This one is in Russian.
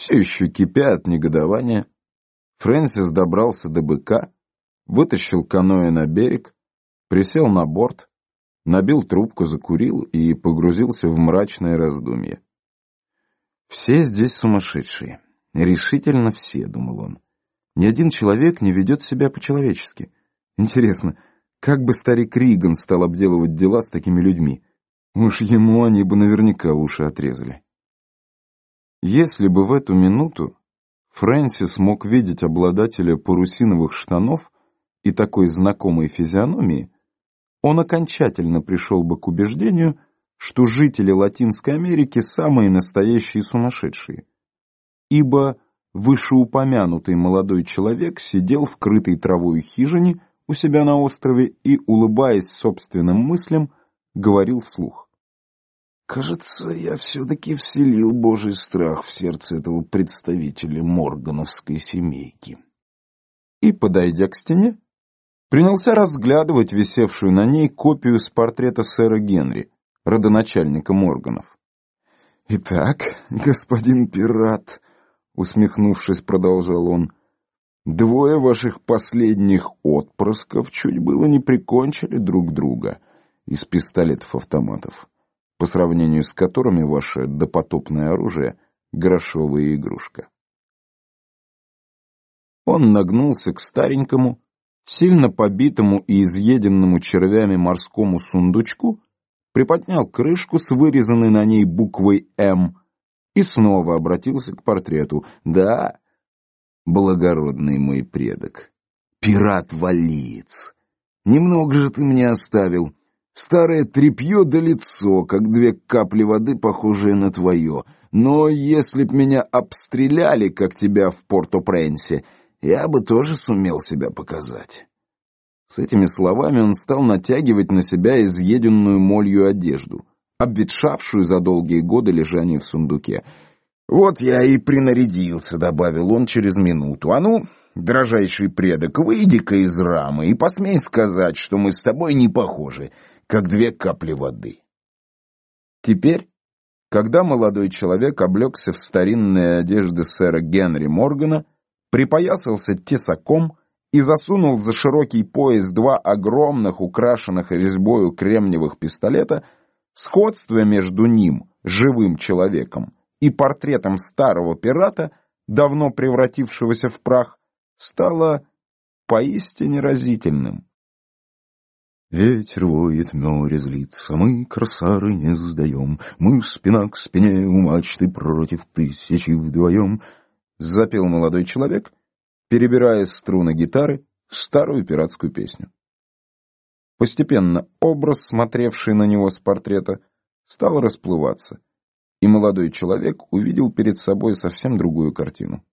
Все еще кипя от негодования, Фрэнсис добрался до быка, вытащил каноэ на берег, присел на борт, набил трубку, закурил и погрузился в мрачное раздумье. «Все здесь сумасшедшие. Решительно все», — думал он. «Ни один человек не ведет себя по-человечески. Интересно, как бы старик Риган стал обделывать дела с такими людьми? Уж ему они бы наверняка уши отрезали». Если бы в эту минуту Фрэнсис мог видеть обладателя парусиновых штанов и такой знакомой физиономии, он окончательно пришел бы к убеждению, что жители Латинской Америки самые настоящие сумасшедшие. Ибо вышеупомянутый молодой человек сидел в крытой травой хижине у себя на острове и, улыбаясь собственным мыслям, говорил вслух. «Кажется, я все-таки вселил божий страх в сердце этого представителя моргановской семейки». И, подойдя к стене, принялся разглядывать висевшую на ней копию с портрета сэра Генри, родоначальника Морганов. «Итак, господин пират», — усмехнувшись, продолжал он, — «двое ваших последних отпрысков чуть было не прикончили друг друга из пистолетов-автоматов, по сравнению с которыми ваше допотопное оружие — грошовая игрушка». Он нагнулся к старенькому, сильно побитому и изъеденному червями морскому сундучку, приподнял крышку с вырезанной на ней буквой «М» и снова обратился к портрету. «Да, благородный мой предок, пират-валиец, немного же ты мне оставил. Старое тряпье да лицо, как две капли воды, похожие на твое. Но если б меня обстреляли, как тебя в Порто-Пренсе, — я бы тоже сумел себя показать. С этими словами он стал натягивать на себя изъеденную молью одежду, обветшавшую за долгие годы лежания в сундуке. «Вот я и принарядился», — добавил он через минуту. «А ну, дрожайший предок, выйди-ка из рамы и посмей сказать, что мы с тобой не похожи, как две капли воды». Теперь, когда молодой человек облегся в старинные одежды сэра Генри Моргана, припоясался тесаком и засунул за широкий пояс два огромных, украшенных резьбою кремниевых пистолета, сходство между ним, живым человеком, и портретом старого пирата, давно превратившегося в прах, стало поистине разительным. Ветер воет, море злится, мы, красары, не сдаем, мы спина к спине у мачты против тысячи вдвоем — запел молодой человек, перебирая струны гитары старую пиратскую песню. Постепенно образ, смотревший на него с портрета, стал расплываться, и молодой человек увидел перед собой совсем другую картину.